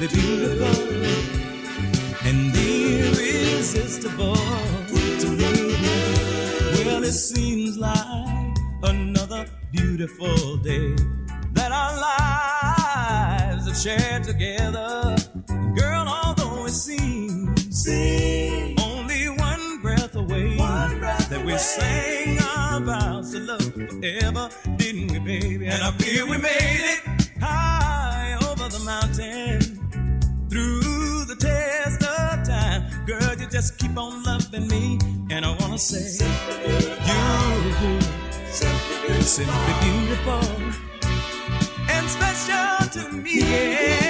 the beautiful and the irresistible to me. Well, it seems like another beautiful day that our lives have shared together. Girl, although it seems, only one breath away one breath that away. we sang our vows to love forever, didn't we, baby? And, and I feel we made it high over the mountain. Girl, you just keep on loving me. And I wanna say, simply you, simply beautiful. simply beautiful, and special to me. Yeah.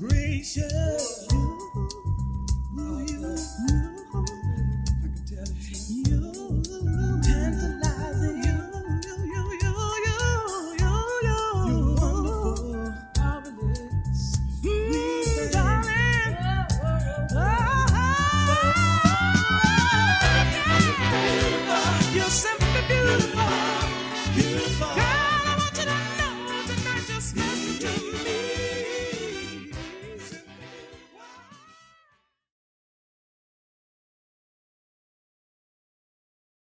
gracious. You, you, you, you, you. You, you, you, you, you, you, you. You're you're you you're.